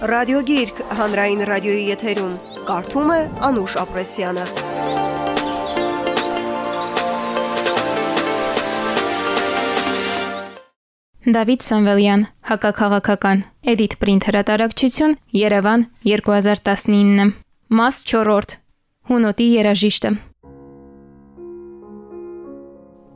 Ռադիոգիրք հանրային ռադիոյի եթերում կարդում է Անուշ Ապրեսյանը։ Դավիթ Սամվելյան, Հակակաղակական, Edit Print հրատարակչություն, Երևան 2019։ Մաս 4. Հունոտի երաժիշտը։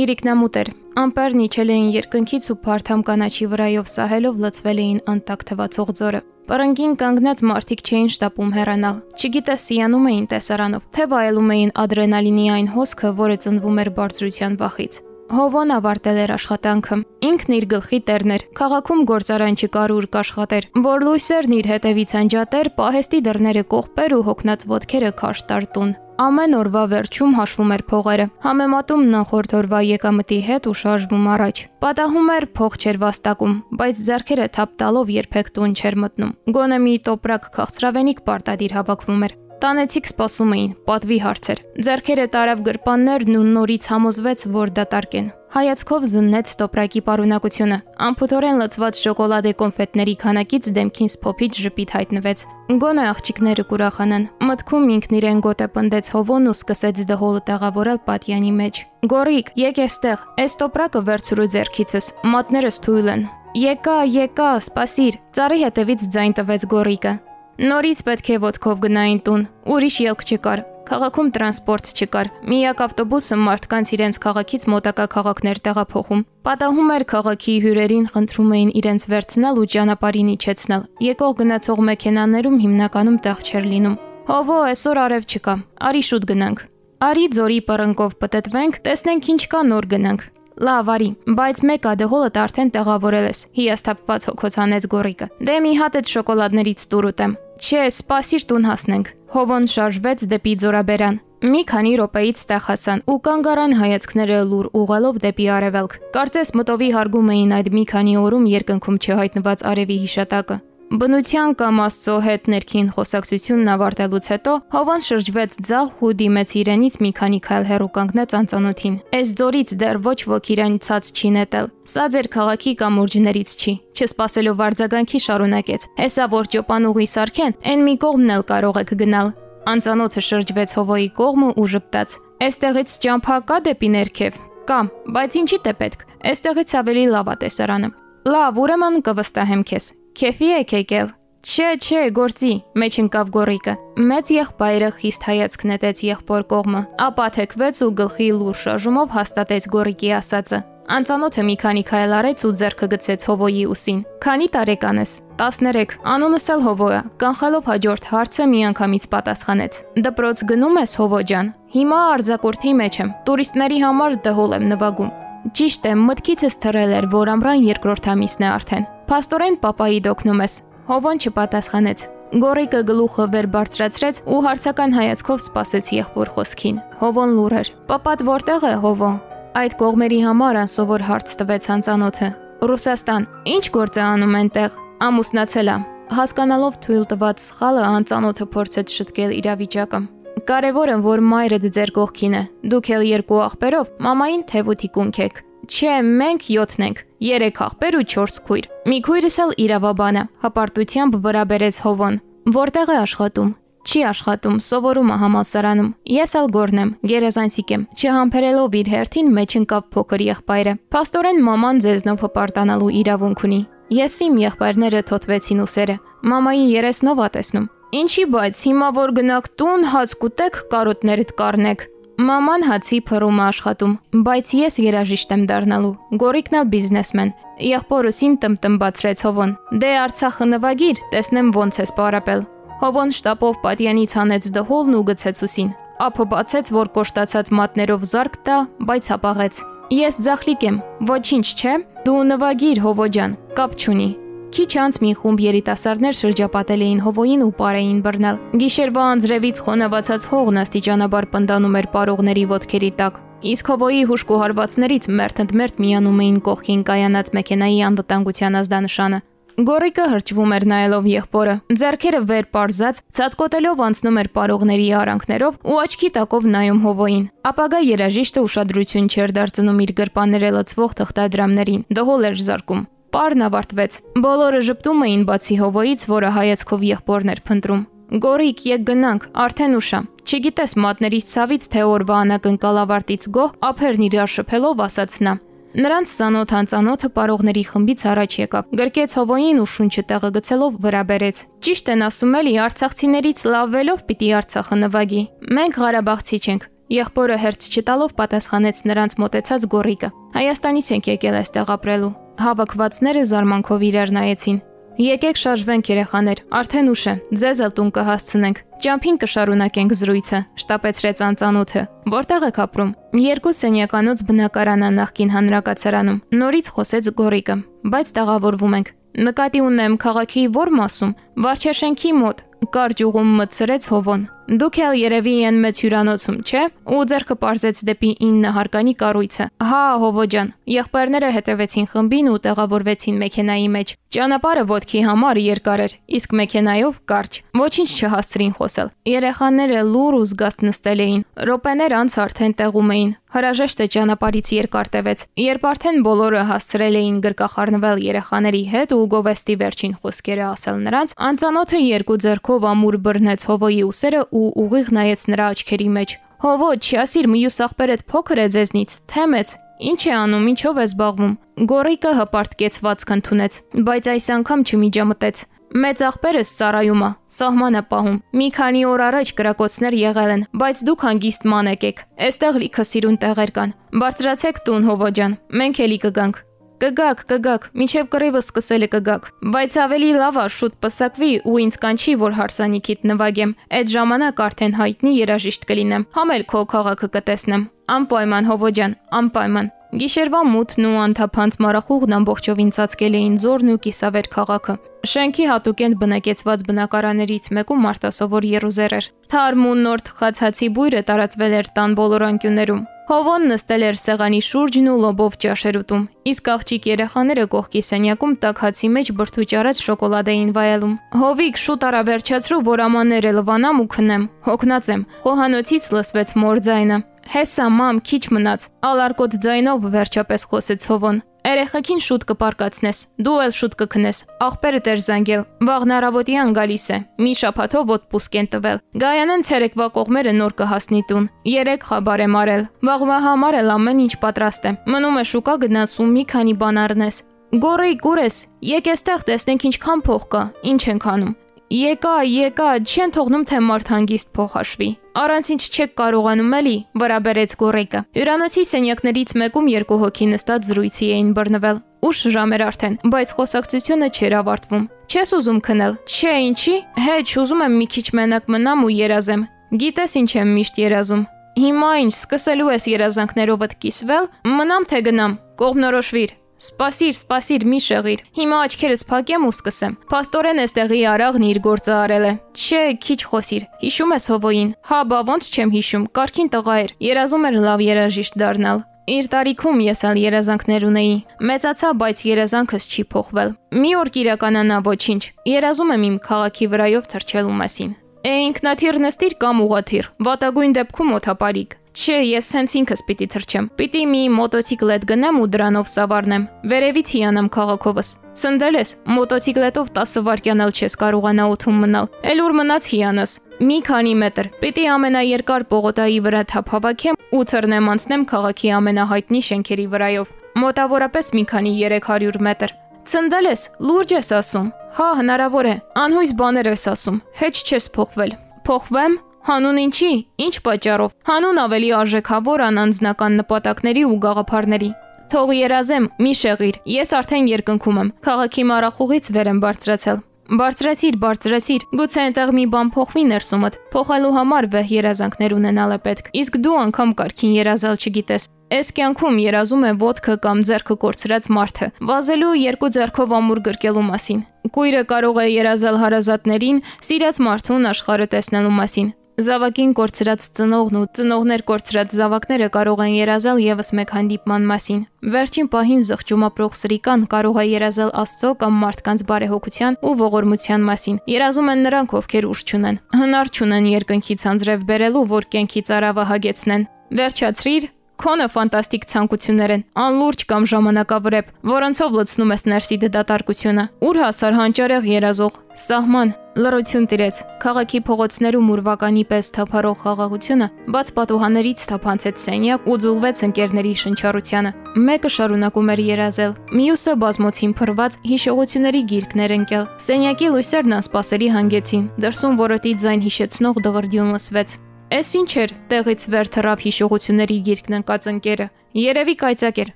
Իրիկնամուտ էր։ Ամպերն իջել էին երկնքից ու փարթամ կանաչի վրայով սահելով լցվել էին անտակ թվացող ձորը։ Պարանգին կանգնած մարդիկ չէին շտապում հեռանալ։ Չգիտե սիանում էին տեսարանով, թե վայելում էին ադրենալինի այն հոսքը, որը ծնվում էր բարձրության վախից։ Հովոն ավարտել էր աշխատանքը։ Ինքն իր գլխի տերն էր։ Խաղակում գործարան չկար ու կաշխատեր։ Որ լույսերն իր հետևից անջատեր, պահեստի դռները կողպեր ու հոգնած ոտքերը քարշ տարտուն։ Ամեն օրվա վերջում հաշվում էր փողերը։ Համեմատում նախորդ օրվա եկամտի հետ ու շարժվում առաջ։ Պատահում էր փող չեր վաստակում, բայց зерքերը թափ տալով երբեք տուն չէր մտնում։ Գոնե մի տոպրակ քաղցրավենիք պարտադիր հավաքվում էր։ Տանեցիք սպասում էին, պատվի հարցեր։ Ձերքերը տարավ գրպաններն ու նորից համոզվեց, որ դատարկեն։ Հայացքով զննեց տոպրակի պարունակությունը։ Ամփոփորեն լցված շոկոլադե կոնֆետների քանակից դեմքին սփոփիչ ժպիտ հայտնվեց։ Գոնե աղջիկները կուրախանան։ Մտքում ինքն իրեն գոտե պնդեց հովոն ու սկսեց դհոլը տեղավորել պատյանի մեջ։ Գորիկ, եկ էստեղ, էս տոպրակը վերցրու ձերքիցս, մատներս թույլ են։ Եկա, եկա, սպասիր։ Ծառի հետևից ձայն տվեց Գորիկը։ Նորից պետք է ոդկով գնային տուն։ Ուրիշ ելք չկար։ Քաղաքում տրանսպորտ չկար։ Միակ ավտոբուսը մարդկանց իրենց քաղաքից մոտակա քաղաքներ տեղափոխում։ Պատահում էր քաղաքի հյուրերին խնդրում էին իրենց վերցնել ու ճանապարհին իջեցնել։ Եկող գնացող մեքենաներում հիմնականում տեղ չէր լինում։ Հովո, այսօր արև չկա։ Արի շուտ գնանք։ Արի ձորի պռնկով պատտվենք, տեսնենք ինչ կա նոր գնանք։ Լավ, արի, բայց մեկ ադեհոլդ արդեն տեղավորել ես։ Հիասթափված հոգոց հանեց գորիկը։ Դե մի հատ այդ շոկոլադներից տուր ուտեմ։ Չէ, սպասիր տուն հասնենք։ Հովոն շարժվեց դեպի Ձորաբերան։ Մի քանի րոպեից տեղ հասան ու կանգ առան հայացքները լուր ուղղելով դեպի արևելք։ Կարծես մտովի հարգում էին այդ մի քանի օրում երկնքում չհայտնված արևի հիշատակը։ Բնության կամ Աստծո հետ ներքին խոսակցությունն ավարտելուց հետո Հովան շրջվեց ձախ ու դիմեց իրենից մի քանի քայլ հեռու կանգնեց անծանոթին։ Այս ձորից դեռ ոչ ոք իրեն ցած չի նետել։ Սա ձեր քաղաքի կամուրջներից չի։ Չսպասելով արձագանքի շարունակեց։ Հեսա որ ճոպանուղի սարքեն, այն մի կողմն էլ կարող եք գնալ։ Անծանոթը շրջվեց Հովոյի կողմը ու ժպտաց։ Այստեղից ճամփա կա դեպի ներքև։ Կա, բայց ինչի՞ թե պետք։ Այստեղից ավելի լավ է տեսարանը։ Լավ, ուրեմն կվստահեմ քեզ։ Քեֆի եք եկել։ Չէ, չէ, գործի, մեջ ընկավ գորիկը։ Մեծ եղբայրը խիստ հայացք նետեց եղբոր կողմը, ապա թեքվեց ու գլխի լուր շարժումով հաստատեց գորիկի ասածը։ Անծանոթը մի քանի քայլ արեց ու ձեռքը գցեց Հովոյի ուսին։ Քանի տարեկան ես։ 13։ Անունս էլ Հովո է։ Կանխելով հաջորդ հարցը միանգամից պատասխանեց։ Դպրոց գնում ես Հովո ջան։ Հիմա արձակուրդի մեջ եմ։ Տուրիստների համար դհոլ եմ նվագում։ Ճիշտ է, մտքիցս թռել էր, որ ամռան երկրորդ ամիսն է արդեն։ Փաստորեն papayi դոկնում ես։ Հովոն չպատասխանեց։ Գորիկը գլուխը վեր բարձրացրեց ու հարցական հայացքով սպասեց եղբոր խոսքին։ Հովոն լուր էր։ Պապատ որտեղ է Հովո։ Այդ կողմերի համար անսովոր հարց տվեց հանցանոթը։ Ռուսաստան։ Ինչ գործ է անում այնտեղ։ Ամուսնացել է։ Հասկանալով թույլ տված սխալը անծանոթը փորձեց շտկել իրավիճակը։ Կարևորը որ մայրդ ձեր կողքին է։ Դուք էլ երկու աղբերով մամային թևութի կունք եք։ Չէ, մենք 7-ն ենք։ 3 աղբեր ու 4 քույր։ Մի քույրս էլ իրավաբան է, հպարտությամբ վրա բերեց Հովոն։ Որտեղ է աշխատում։ Չի աշխատում, սովորում է համալսարանում։ Ես ալ գորնեմ, գերեզանցիկ եմ։ Չհամբերելով իր հերթին մեջ ընկավ փոքր եղբայրը։ Պաստորեն մաման ձեզնով հպարտանալու իրավունք ունի։ Ես իմ եղբայրները թոթվեցին ուսերը։ Մամայի երեսնով ա տեսնում։ Ինչի բայց հիմա որ գնաք տուն, հաց կուտեք, կարոտներդ կառնեք։ Մաման հացի փռում աշխատում, բայց ես երաժիշտ եմ դառնալու։ Գորիկն էլ բիզնեսմեն։ Եղբորուսին տմտմբացրեց Հովոն։ Դե Արցախը նվագիր, տեսնեմ ոնց ես պարապել։ Հովոն շտապով պատյանից հանեց դհոլն ու գցեց ուսին։ Ափը բացեց, որ կոշտացած մատներով զարկ տա, բայց հապաղեց։ Ես ձախլիկ եմ։ Ոչինչ, չէ։ Դու նվագիր, Հովո ջան, կապ չունի։ Քիչ անց մի խումբ երիտասարդներ շրջապատել էին Հովոյին ու պարեին բռնել։ Գիշերվա անձրևից խոնավացած հողն աստիճանաբար պնդանում էր պարողների ոտքերի տակ։ Իսկ Հովոյի հուշկու հարվածներից մերթընդմերթ միանում էին կողքին կայանած մեքենայի անվտանգության ազդանշանը։ Գորիկը հրճվում էր նայելով եղբորը։ Ձերքերը վեր པարզած, ցածկոտելով անցնում էր պարողների արանքներով ու աչքի տակով նայում Հովոյին։ Ապագա երաժիշտը ուշադրություն չէր դարձնում իր գրպանները լցվող թղթադրամներին։ Դհոլ էր զարկում։ Պարն ավարտվեց։ Բոլորը ճպտում էին բացի Հովոյից, որը հայացքով եղբորն էր փնտրում։ Գորիկ, եկ գնանք, արդեն ուշ է։ Չգիտես մատներից ցավից թե օրվա անակնկալ ավարտից գոհ ափերն իրար շփելով ասաց նա։ Նրանց ցանոթ անծանոթը պարողների խմբից առաջ եկավ։ Գրկեց Հովոյին ու շունչը տեղը գցելով վրա բերեց։ Ճիշտ են ասում էլի Արցախցիներից լավվելով պիտի Արցախը նվագի։ Մենք Ղարաբաղցի չենք, Եղբորը հերց չտալով պատասխանեց նրանց մտեցած գորիկը։ Հայաստանից ենք եկել այստեղ ապրելու։ Հավաքվածները զարմանքով իրար նայեցին։ Եկեք շարժվենք երեխաներ, արդեն ուշ է, ձեզ էլ տուն կհասցնենք։ Ճամփին կշարունակենք զրույցը, շտապեցրեց անծանոթը։ Որտեղ եք ապրում։ Երկու սենյականոց բնակարանա նախկին հանրակացարանում։ Նորից խոսեց Գորիկը, բայց տեղավորվում ենք։ Նկատի ունեմ քաղաքի ո՞ր մասում։ Վարչաշենքի մոտ։ Կարճ ուղում մտցրեց Հովոն։ Դուք էլ երևի են մեծ հյուրանոցում, չէ՞։ Ու ձերքը parzեց դեպի 9 հարկանի կառույցը։ Հա, Հովո ջան։ Եղբայրները հետևեցին խմբին ու տեղավորվեցին մեքենայի մեջ։ Ճանապարհը ոդքի համար երկար էր, իսկ մեքենայով կարճ։ Ոչինչ չհասցրին խոսել։ Երեխաները լուր ու զգաստ նստել էին։ Ռոպեներ անց արդեն տեղում էին։ Հրաժեշտը ճանապարից երկար տևեց։ Երբ արդեն բոլորը հասցրել էին գրկախառնվել երեխաների հետ ու գովեստի վերջին խոսքերը ասել նրանց, անծանոթը երկու ձեռքով ամուր բռնեց Հովոյի ուսերը ու ուղիղ նայեց նրա աչքերի մեջ։ Հովո, չասիր, մյուս աղբերդ փոքր է ձեզնից, թե մեծ։ Ինչ է անում, ինչով է զբաղվում։ Գորիկը հպարտ կեցված կընդունեց, բայց այս անգամ չմիջամտեց։ Մեծ աղբերս ծառայում է, սահմանը պահում։ Մի քանի օր առաջ կրակոցներ եղել են, բայց դուք հանգիստ մանեք եք։ Այստեղ լիքը սիրուն տեղեր կան։ Բարձրացեք տուն, Հովո ջան։ Մենք էլի կգանք։ Կգաք, կգաք, միջև կռիվը սկսել է կգաք, բայց ավելի լավ է շուտ պսակվի ու ինձ կանչի, որ հարսանիքիդ նվագեմ։ Այդ ժամանակ արդեն հայտնի երաժիշտ կլինեմ։ Համել քո քաղաքը կտեսնեմ։ Անպայման Հովոջան, անպայման։ Գիշերվա մութն ու անթափանց մարախուղն ամբողջովին ծածկել էին Զորն ու Կիսավեր քաղաքը։ Շենքի հատուկենտ բնակեցված բնակարաններից մեկում արտասովոր Երուսեր էր։ Թարմ ու նոր թխացածի բույրը տարածվել էր տան բոլոր անկյուններում։ Հովոն նստել էր սեղանի շուրջն ու լոբով ճաշեր ուտում, իսկ աղջիկ երեխաները կողքի սենյակում տաք հացի մեջ բրդուճ արած շոկոլադ էին վայելում։ Հովիկ շուտ արա վերջացրու, որ ամանները լվանամ ու քնեմ։ Հոգնած եմ։ Խոհանոցից լսվեց մոր ձայնը։ Հեսա մամ, քիչ մնաց։ Ալարկոտ ձայնով վերջապես խոսեց Հովոն։ Երեխեքին շուտ կպարկացնես։ Դու էլ շուտ կքնես։ Աղբերը դեր զանգել։ Վաղն առավոտյան գալիս է։ Մի շաբաթով ոդպուսկ են տվել։ Գայանեն ցերեկվա կողմերը նոր կհասնի տուն։ Երեք խաբար եմ արել։ Վաղվա համար էլ ամեն ինչ պատրաստ է։ Մնում է շուկա գնաս ու մի քանի բան առնես։ Գորի գուրես, եկ էստեղ տեսնենք ինչքան փող կա, ինչ ենք անում։ Եկա, եկա, չեն թողնում թե մարդ հանգիստ փոխաշվի։ Առանց ինչ չեք կարողանում էլի, վրա բերեց գորեկը։ Հյուրանոցի սենյակներից մեկում երկու հոգի նստած զրույցի էին բռնվել։ Ուշ ժամ էր արդեն, բայց խոսակցությունը չէր ավարտվում։ Չես ուզում քնել։ Չէ, ինչի։ Հեչ, ուզում եմ մի քիչ մենակ մնամ ու երազեմ։ Գիտես ինչ եմ միշտ երազում։ Հիմա ինչ, սկսելու ես երազանքներովդ կիսվել, մնամ թե գնամ, կողմնորոշվիր։ Սպասիր, սպասիր, մի շեղիր։ Հիմա աչքերս փակեմ ու սկսեմ։ Պաստորեն էստեղի արաղն իր գործը արել է։ Չէ, քիչ խոսիր։ Հիշում ես հովոին։ Հա, բա ոնց չեմ հիշում։ Կարքին տղա էր։ Երազում էր լավ երաժիշտ դառնալ։ Իր տարիքում ես ալ երազանքներ ունեի։ Մեծացա, բայց երազանքս չի փոխվել։ Մի օր կիրականանա ոչինչ։ Երազում եմ իմ քաղաքի վրայով թռչելու մասին։ Է ինքնաթիռ նստիր կամ ուղաթիռ։ Վատագույն դեպքում օթապարիկ։ Չէ, ես հենց ինքս պիտի թռչեմ։ Պիտի մի մոտոցիկլետ գնեմ ու դրանով սավառնեմ։ Վերևից հիանամ քաղաքովս։ Ցնդել ես, մոտոցիկլետով 10 վայրկյան էլ չես կարողանա օթում մնալ։ Էլ ուր մնաց հիանաս։ Մի քանի մետր։ Պիտի ամենաերկար պողոտայի վրա թափ հավաքեմ ու թռնեմ անցնեմ քաղաքի ամենահայտնի շենքերի վրայով։ Մոտավորապես մի քանի 300 մետր։ Ցնդել ես, լուրջ ես ասում։ Հա, հնարավոր է։ Անհույս բաներ ես ասում։ Հեչ չես փոխվել։ Փոխվեմ, Հանուն ինչի, ինչ պատճառով։ Հանուն ավելի արժեքավոր անանձնական նպատակների ու գաղափարների։ Թող երազեմ, մի շեղիր։ Ես արդեն երկնքում եմ։ Խաղակի մարախուղից վեր եմ բարձրացել։ Բարձրացիր, բարձրացիր։ Գուցե այնտեղ մի բան փոխվի ներսումդ։ Փոխելու համար վեհ երազանքներ ունենալ է պետք։ Իսկ դու անգամ կարքին երազալ չգիտես։ Այս կյանքում երազում է ոդկը կամ ձեռքը կորցրած մարդը, վազելու երկու ձեռքով ամուր գրկելու մասին։ Կույրը կարող է երազալ հարազատներին, սիրած մարդուն աշխարհը տեսնելու մասին։ Զավակին կորցրած ծնողն ու ծնողներ կորցրած զավակները կարող են երազալ եւս մեկ հանդիպման մասին։ Վերջին պահին զղջում ապրող սրիկան կարող է երազալ Աստծո կամ մարդկանց բարեհոգության ու ողորմության մասին։ Երազում են նրանք, ովքեր ուժ չունեն, հնար չունեն երկնքից անձրև բերելու, որ կենքի ծարավը հագեցնեն։ Վերջացրիր, Քոնը ֆանտաստիկ ցանկություններ են, անլուրջ կամ ժամանակավրեպ, որոնցով լցնում ես ներսի դատարկությունը։ Ուր հասար հանճարեղ երազող, սահման, լրություն տիրեց։ Քաղաքի փողոցներում ուրվականի պես թափարող խաղաղությունը բաց պատուհաներից թափանցեց սենյակ ու ձուլվեց ընկերների շնչառությանը։ Մեկը շարունակում էր երազել, մյուսը բազմոցին փռված հիշողությունների գիրկներ ընկել։ Սենյակի լույսերն անսպասելի հանգեցին։ Դրսում որոտի ձայն հիշեցնող դղրդյուն լսվեց։ Էս ինչ էր, տեղից վեր թռավ հիշողությունների գիրկն ընկած ընկերը։ Երևի կայծակ էր։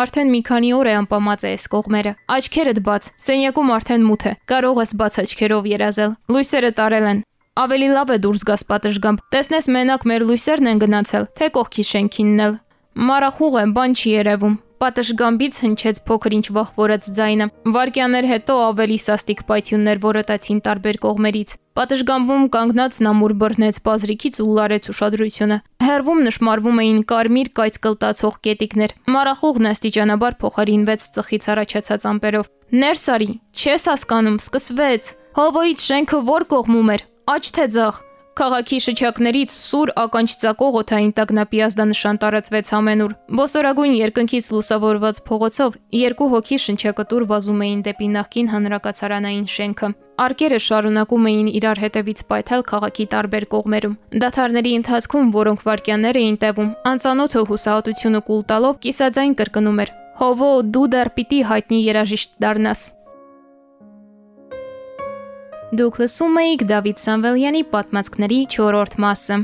Արդեն մի քանի օր է անպամած է այս կողմերը։ Աչքերդ բաց, սենյակում արդեն մութ է։ Կարող ես բաց աչքերով երազել։ Լույսերը տարել են։ Ավելի լավ է դուրս գաս պատշգամբ։ Տեսնես մենակ մեր լույսերն են գնացել, թե կողքի շենքինն էլ։ Մարախուղ է, բան չի երևում։ Պատշգամբից հնչեց փոքր-ինչ վախվորած ձայնը։ Վարկյաներ հետո ավելի սաստիկ պայթյուններ որոտացին տարբեր կողմերից։ Պատշգամբում կանգնած նամուր բռնեց բազրիկից ու լարեց ուշադրությունը։ Հերվում նշмарվում էին կարմիր կայծ կլտացող կետիկներ։ Մարախուղն աստիճանաբար փոխարինվեց ծխից առաջացած ամպերով։ Ներս արի, չես հասկանում, սկսվեց։ Հովոյից շենքը ո՞ր կողմում էր։ Աջ թե ձախ։ Քաղաքի շչակներից սուր ականջ ցակող օթային տագնապիազդանշան տարածվեց ամենուր։ Բոսորագույն երկնքից լուսավորված փողոցով երկու հոգի շնչակտուր վազում էին դեպի նախկին հանրակացարանային շենքը։ Արկերը շարունակում էին իրար հետևից պայթել քաղաքի տարբեր կողմերում։ Դաթարների ընթացքում, որոնք վարկյաններ էին տևում, անծանոթը հուսահատությունը կուլ տալով կիսաձայն կրկնում էր. Հովո դու դեռ պիտի հայտնի երաժիշտ դառնաս։ Դուք լսում էիք Դավիթ Սամվելյանի պատմածքների 4-րդ մասը։